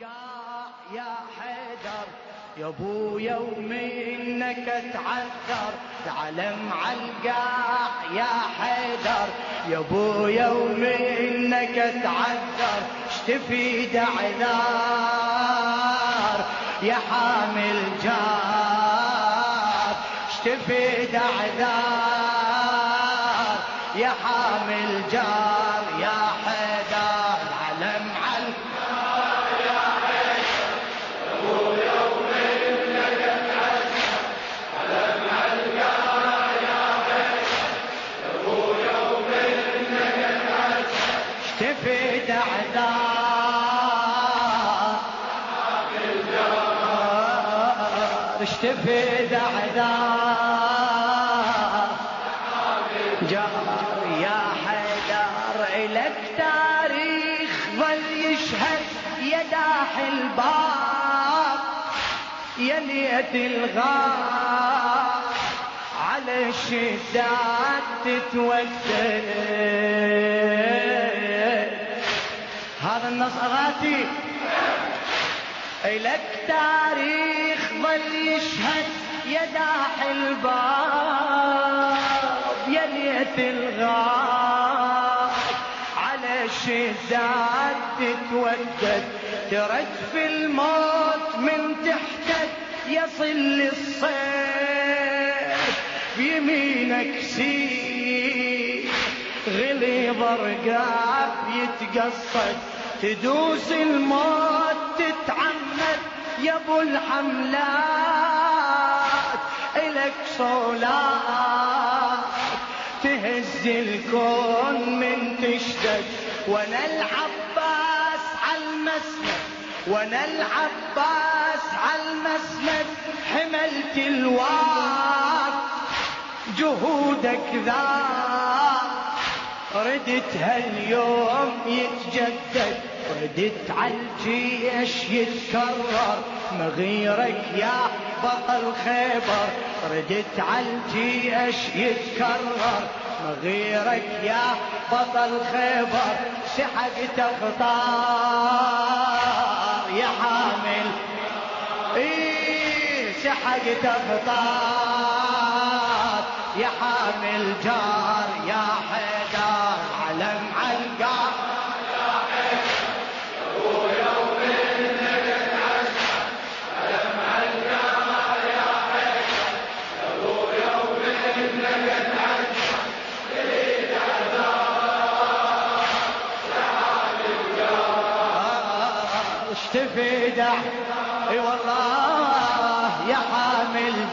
يا حيدر يا ابويا ومنك اتعذر العلم القاع يا حيدر يا ابويا ومنك اتعذر اشتفيد عذار يا حامل جار. اشتفيد عذار يا حامل جار. اشتفيد عذار جار يا حيدر إلك تاريخ ظل يشهد يا داح الباب. يا ليت الغار على الشدات تتودد هذا النص أغاتي إلك تاريخ ظل يشهد يا داح الباب يا ليت الغاب. على الشدات تتودد ترجف الموت من تحتك يصل الصيد. بيمينك سير غليظ رقاب يتقصد. تدوس الموت يا ابو الحملات الك صولات تهز الكون من تشتد وأنا العباس على المسند وأنا العباس على المسند. حملت الواد جهودك ذا ردت هاليوم يتجدد. ردت على الجيش يتكرر. مغيرك يا بطل خيبر ردت على الجيش يتكرر. مغيرك يا بطل خيبر سحقت اخطار يا حامل. إيه سحقت اخطار يا حامل جار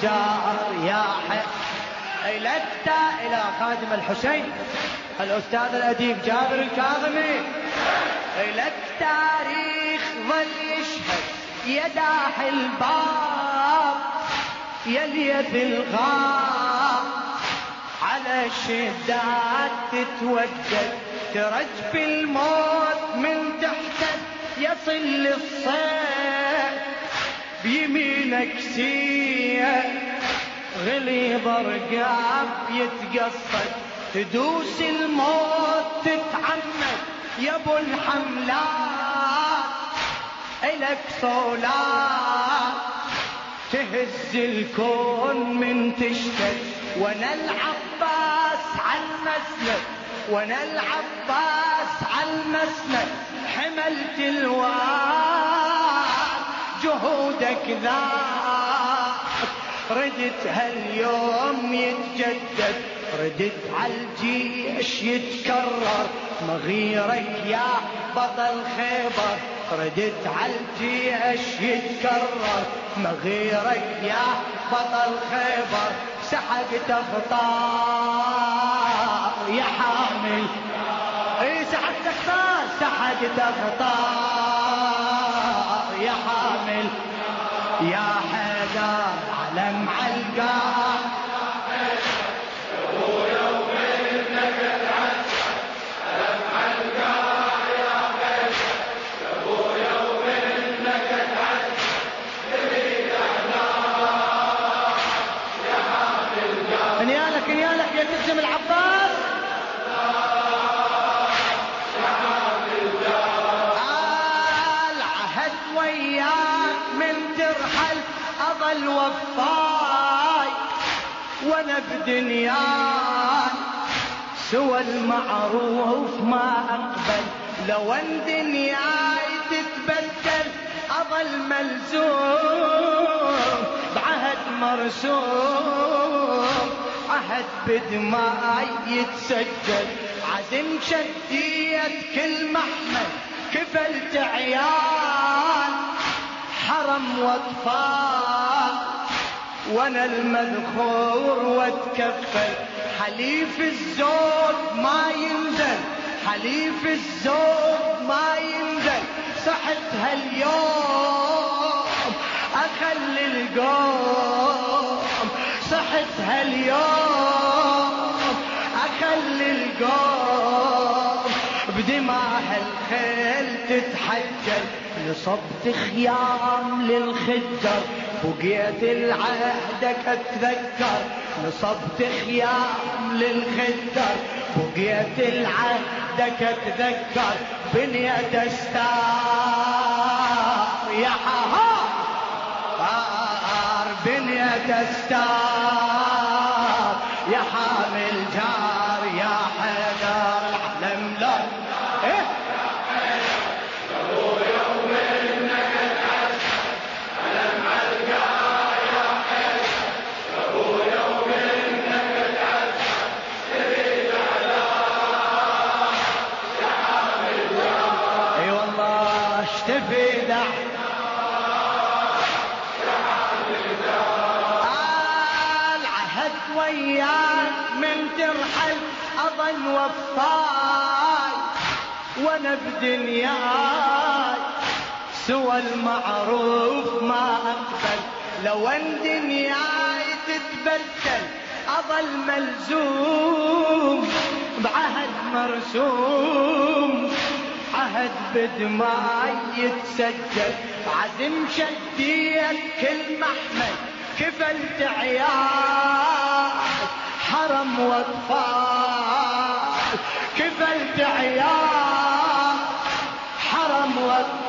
جار يا حي لك إلى خادم الحسين الأستاذ الأديب جابر الكاظمي. لك تاريخ ظل يشهد يا داح الباب يا ليث الغاب على الشدات تتوجد ترجف الموت من تحتك يصل الصيد بيمينك سيئ غليظ رقاب يتقصد. تدوس الموت تتعمد يا أبو الحملات إلك صولات. تهز الكون من تشتد وأنا العباس على المسند وأنا العباس على المسند. حملت الواد جهودك ذا ردت هاليوم يتجدد ردت على الجيش يتكرر. مغيرك يا بطل خيبر ردت على الجيش يتكرر. مغيرك يا بطل خيبر سحقت اخطار يا حامل. اي سحقت اخطار سحقت اخطار حامل. يا حيدر علم علقاه اظل وفاي وأنا بدنياي سوى المعروف ما أقبل لو ان دنياي تتبدل أظل ملزوم. بعهد مرسوم عهد بدماي يتسجل. عزم شديت كل محمل كفلت عيال. حرم واطفال وأنا المذخور واتكفل. حليف الزود ما ينزل. حليف الزود ما ينزل. صحت هاليوم أخلي القوم. صحت هاليوم أخلي القوم. بدماء الخيل تتحجل نصبت خيام للخدر. بقيت العهدك اتذكر نصبت خيام للخدر. بقيت العهدك اتذكر بنية استار يا حهار. بنية استار وياك من ترحل اظل وفاي وأنا بدنياي سوى المعروف ما أقبل. لو أن دنياي تتبدل أظل ملزوم بعهد مرسوم. عهد بدماي يتسجل. عزم شديت كل محمل كفلت عيال. حرم واطفال كفلت عيال حرم واطفال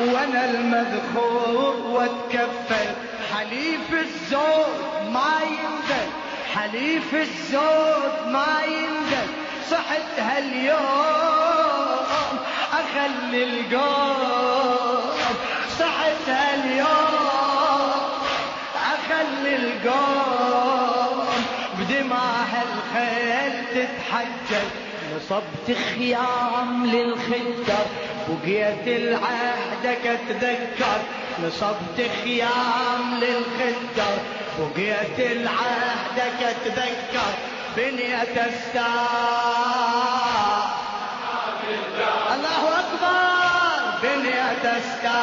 وأنا المذخور واتكفل. حليف الزود ما ينزل. حليف الزود ما ينزل. صحت هاليوم أخلي القوم. صحت هاليوم أخلي القوم. نصبت خيام للخدر بقيت العهدك اتذكر نصبت خيام للخدر بقيت العهدك اتذكر بنية الستار الله أكبر. بنية الستار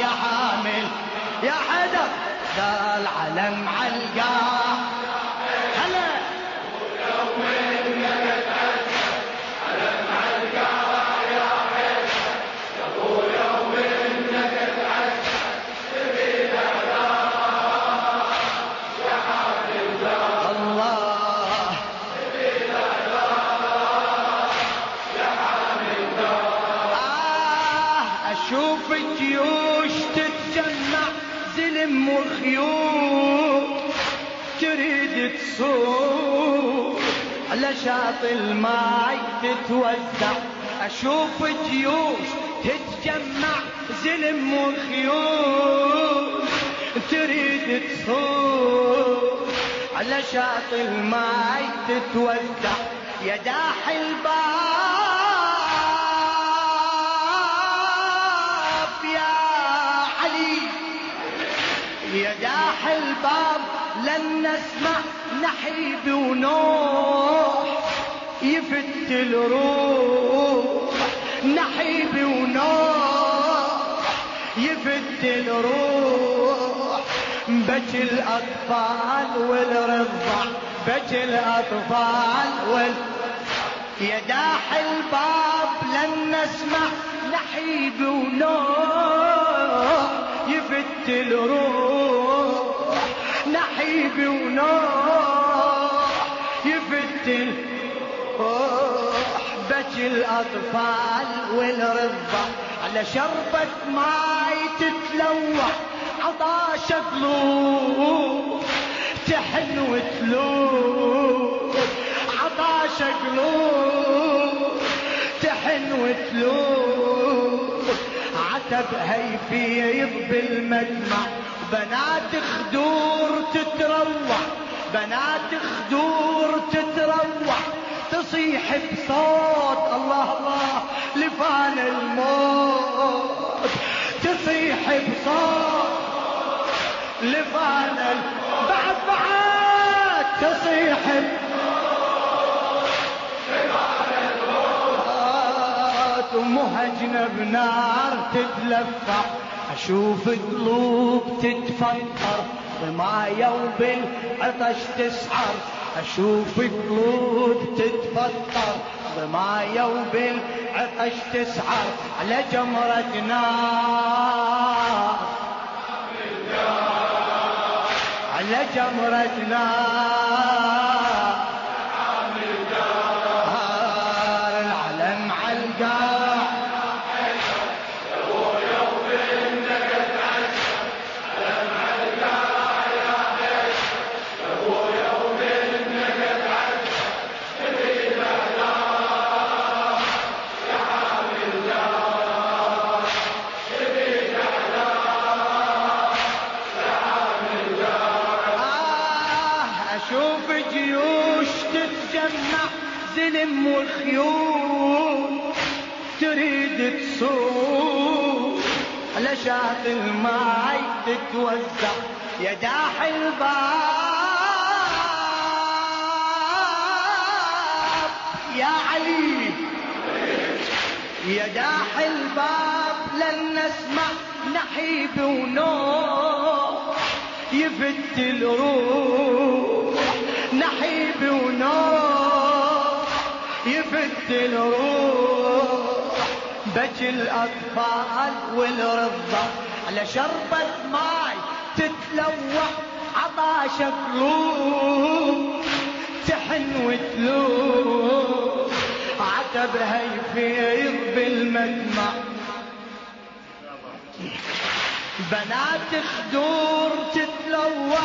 يا حامل يا حدر. ذا العلم علقاه شاطئ الماي تتوزع يا داح الباب يا علي. يا داح الباب لن نسمع نحيب ونوح يفت الروح. نحيب ونوح يفت الروح. بكي الأطفال والرضع بكي الأطفال وال يا داح الباب لن نسمع نحيب ونوح يفت الروح نحيب ونوح يفت الروح بكي الأطفال والرضع على شربة ماي تتلوح. عطاش قلوب تحن وتلوب عطاش قلوب تحن وتلوب عتب هيفيض بالمجمع بنات خدور تتروح. بنات خدور تتروح. تصيح بصوت الله الله لفان الموت. تصيح بصوت لفان بعد بعد تصيح ومهجنا بنار تتلفع. أشوف قلوب تتفطر بمايا وبالعطش تسعر أشوف قلوب تتفطر بمايا وبالعطش تسعر على جمرة نار على شاط الماي تتوزع. يا داح الباب. يا علي. يا داح الباب لن نسمع نحيب ونوح. يفت الروح. نحيب ونوح. يفت الروح. بجي الأطفال والرضع على شربة ماي تتلوح عطاش قلوب تحن وتلوح عتب هيفيض بالمجمع بنات خدور تتلوع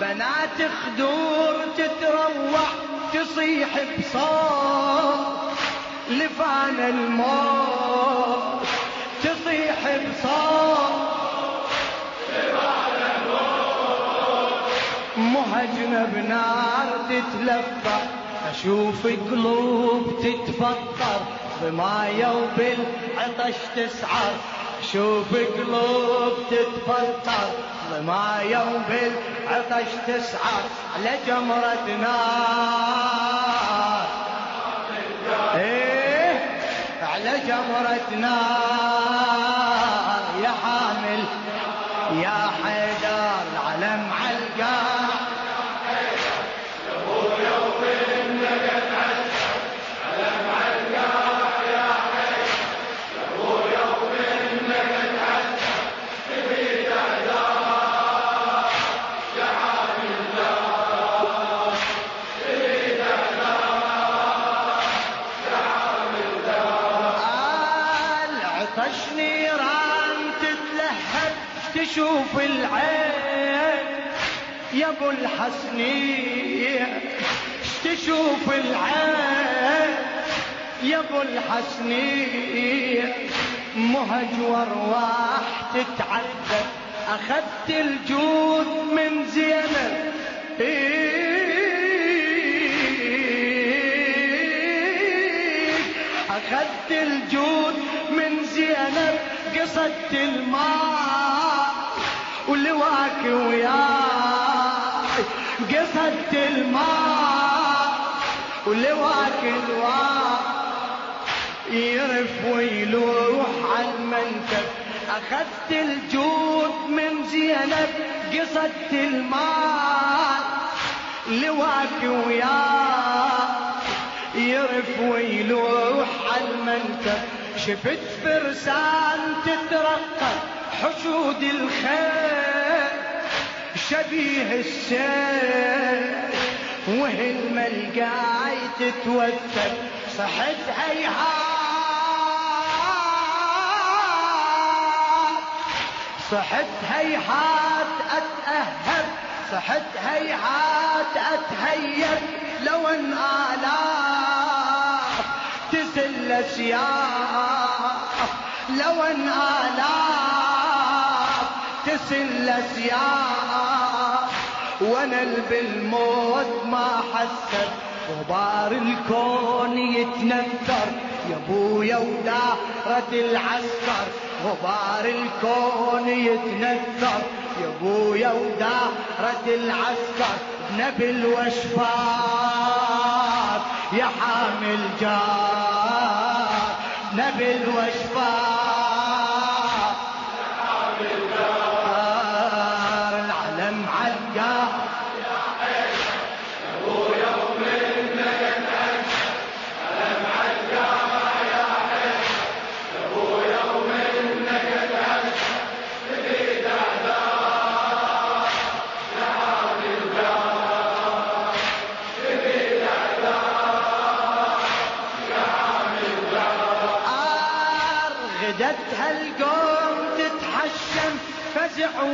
بنات خدور تتروع تصيح بصوت لفان الموت تصيح بصوت مهجنا بنار تتلفع أشوف قلوب تتفطر بمايا وبالعطش تسعر. شوف قلوب تتفطر بمايا وبالعطش تسعر. على جمرة نار إيه على جمرة نار يا حامل يا حيدر تشوف العين يا أبو الحسنية تشوف العين يا أبو الحسنية. مهج وارواح تتعذب أخذت الجود من زينب. أخذت الجود من زينب قصدت الماء. ولواك وياي قصدت الماء ولواك الواء. يرف ويلوح على المنكب أخذت الجود من زينب قصدت الماء. لواك وياي يرف ويلوح على المنكب شفت فرسان تترقب حشود الخيل شبيه السيل وهي الملقاي تتوثق صحت هيهات صحت هيهات أتأهب. صحت هيهات أتهيب. لو أن آلاف تزل اسياف لو أن آلاف تزل اسياف وأنا بالموت ما حسد. غبار الكون يتنثر. يا ابويا ودارة العسكر. غبار الكون يتنثر. يا ابويا ودارة العسكر. نبل وشفاك يا حامل جار. نبل وشفاك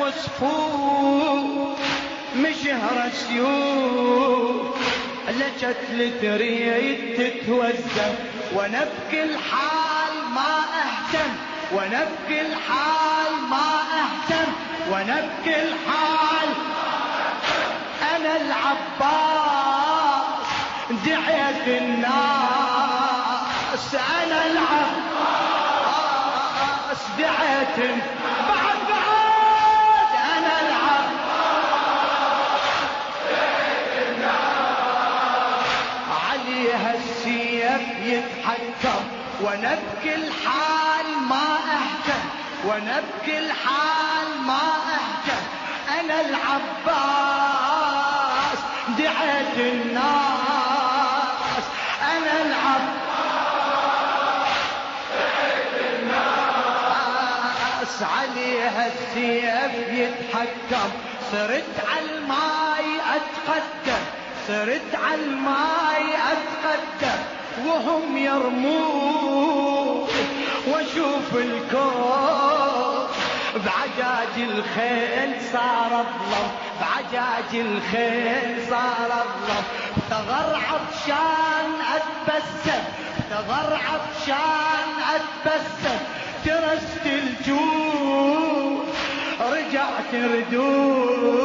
وصفوف مشهر سيوف لجت لتريد تتوزن وأنا بكل حال ما أهتم وأنا بكل حال ما أهتم وأنا بكل حال أنا العباس دعيت الناس. أنا العباس دعيت بعد عليها السيف يتحكم وأنا بكل حال ما اهتم وأنا بكل حال ما اهتم أنا العباس دعيت الناس. أنا العباس عليها السيف يتحكم صرت على الماي أتقدم. صرت على الماي اتقدم وهم يرمون. وأشوف الكون بعجاج الخيل صار الظلم بعجاج الخيل صار الظلم ثغر عطشان أتبسم ثغر عطشان أتبسم. ترست الجود رجعت ردود.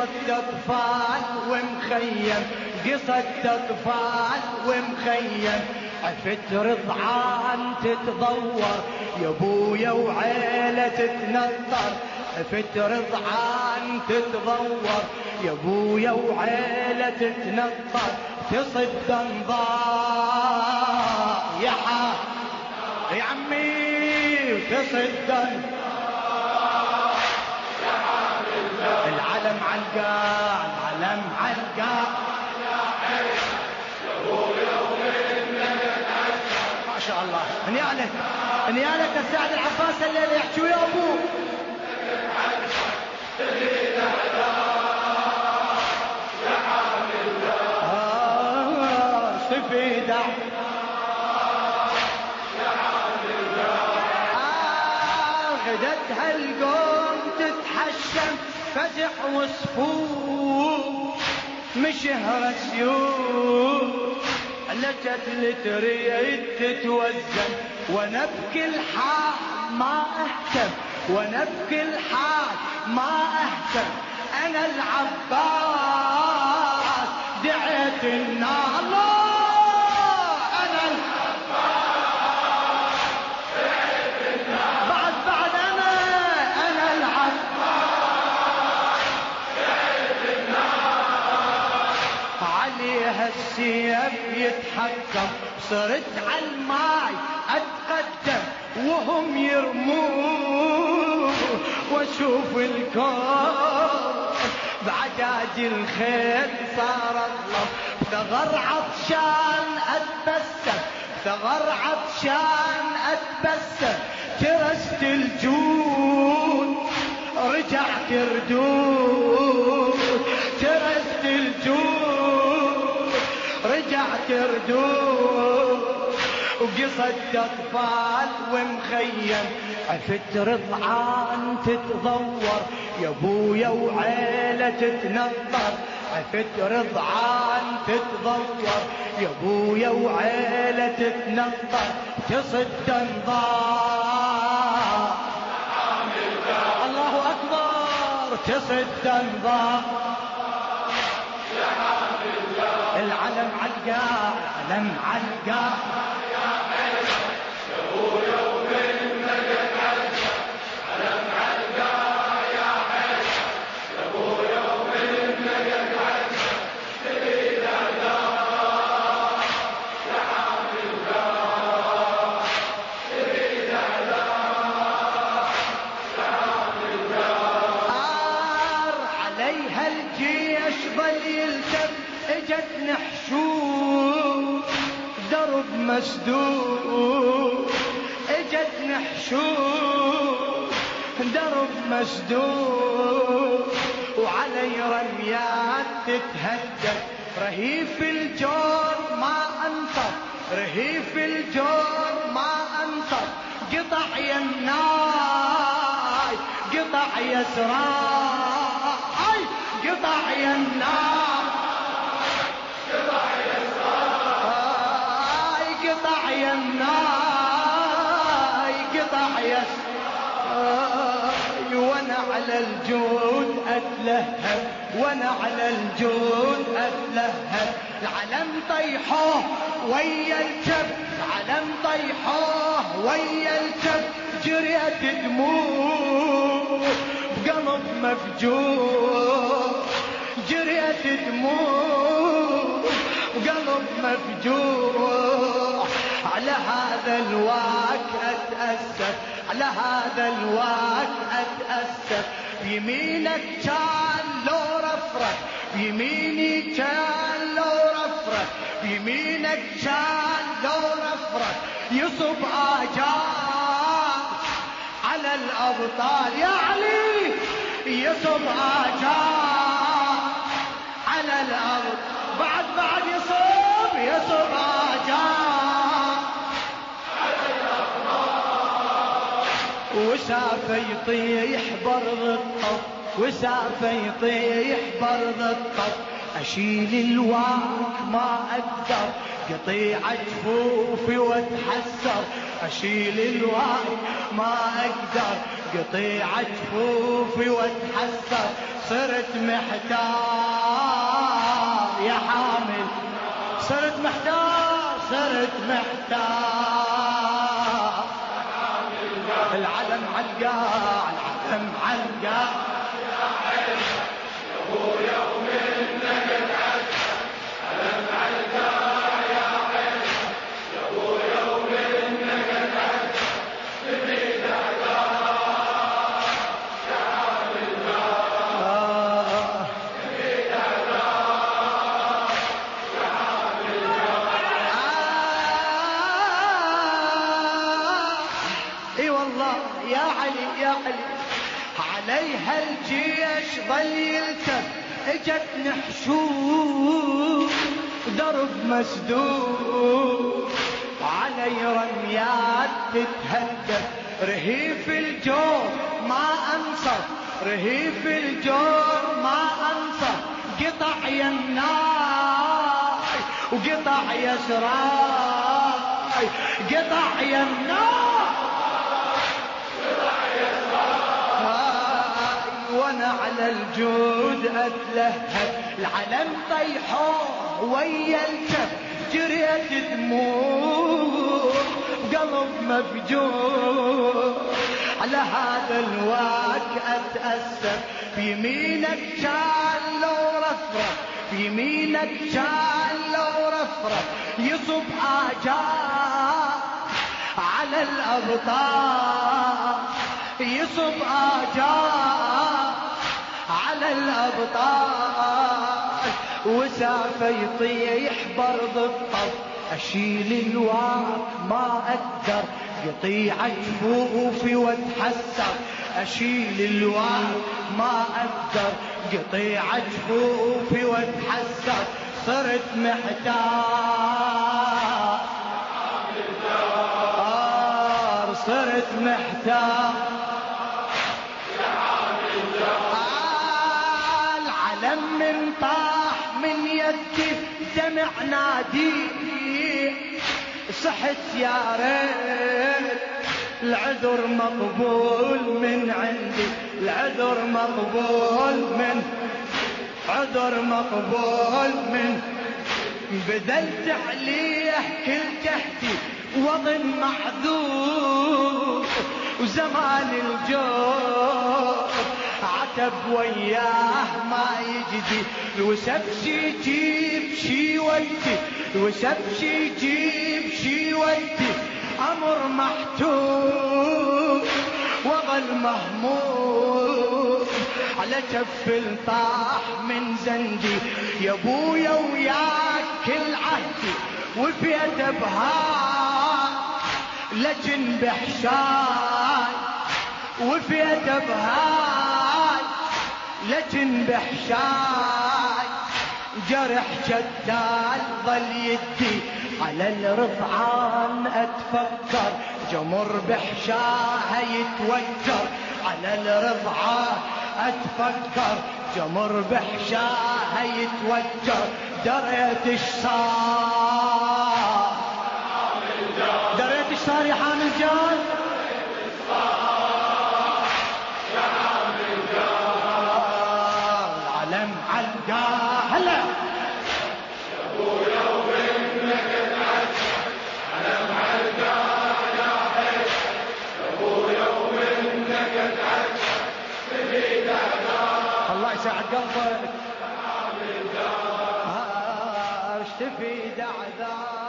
وقصة أطفال ومخيم قصة أطفال ومخيم. عفت رضعان تتضور يا أبويا وعيلة تتنطر. عفت رضعان تتضور يا أبويا وعيلة تتنطر. تصد انظار يا حا يا عمي تصد العلم علقا العلم علقا. ما شاء الله. هنيالك هنيالك السعد العباس الليلة يحكي ويا أبوه. آه، سفيدة. آه، غدتها القوم تتحشم فزع وصفوف مشهر سيوف لجت لتريد تتوزن. وأنا بكل حال ما أهتم. وأنا بكل حال ما أهتم. أنا العباس دعيت النار عليها السيف يتحكم. صرت على الماي أتقدم وهم يرمون. وأشوف الكون بعجاج الخيل صار الله. ثغر عطشان أتبسم ثغر عطشان أتبسم. ترست الجود رجعت ردود ترست الجود رجعت ردود وقصد اطفال ومخيم عفت رضعان تتضور يا أبويا وعيلة تتنطر. عفت رضعان تتضور يا أبويا وعيلة تتنطر. تصد انظار. الله أكبر تصد انظار. العلم علقا العلم علقا. مسدود اجت نحشود درب مسدود وعلي رميات تتهدد. رهيف الجور ما انطر رهيف الجور ما انطر قطع يمناي قطع يسراي قطع يمناي وأنا على الجود أتلهب وأنا على الجود أتلهب. العلم طيحوه ويا الجب العلم طيحوه ويا الجب جريت دموع بقلب مفجوع. جريت دموع بقلب مفجوع. على هذا الواك أتأسف على هذا الوقت أتأسف. بيمينك كان لو رفرك بيميني كان لو رفرك بيمينك كان لو رفرك يصب آجار على الأبطال. يا علي يصب آجار على الأبطال. بعد بعد يصب يصب آجار وسافه يطيح برض الطف وسافه يطيح برض الطف. أشيل الواك ما أقدر قطيع جفوفي واتحسر. أشيل الواك ما أقدر قطيع جفوفي واتحسر. صرت محتار يا حامل. صرت محتار صرت محتار. العلم علقا العلم علقا اجت نحشوش درب مسدود. علي رميات تتهدف رهيف الجور ما أنصف. رهيف الجور ما أنصف. قطع يمناي وقطع يسراي قطع يمناي وأنا على الجود أتلهب. العلم طيحوه ويا الكف. جريت دموع. قلب مفجوع. على هذا الواك أتأسف. بيمينك كان لو رفرف. بيمينك كان لو رفرف. يصب آجار على الأبطال يصب آجار على الأبطال. وسافة يطيح برض الطف. أشيل الواق ما أقدر. يطيع جفوفي واتحسر. أشيل الواد ما أقدر. قطيع جفوفي واتحسر. صرت محتار. صرت محتار. من طاح من يدي دمع نادي. صحت يا ريت العذر مقبول من عندي. العذر مقبول من عذر مقبول من بذلت عليه كل جهدي وضن محذور وزمان الجور عتب وياه ما يجدي. الوسب شي يجيب شي ودي الوسب شي يجيب شي ودي أمر محتوم وظل مهموم. على كف الطاح من زندي. يا أبويا وياك كل عهدي. وفيت بهاي لجن بحشاي. وفيت بهاي لجن بحشاي جرح جدال ظل يدي. على الرضعان أتفكر جمر بحشاها يتوتر. على الرضعان أتفكر جمر بحشاها يتوتر. دريت إيش صار؟ دريت إيش صار يا يساعد قلبك اشتفي دعذار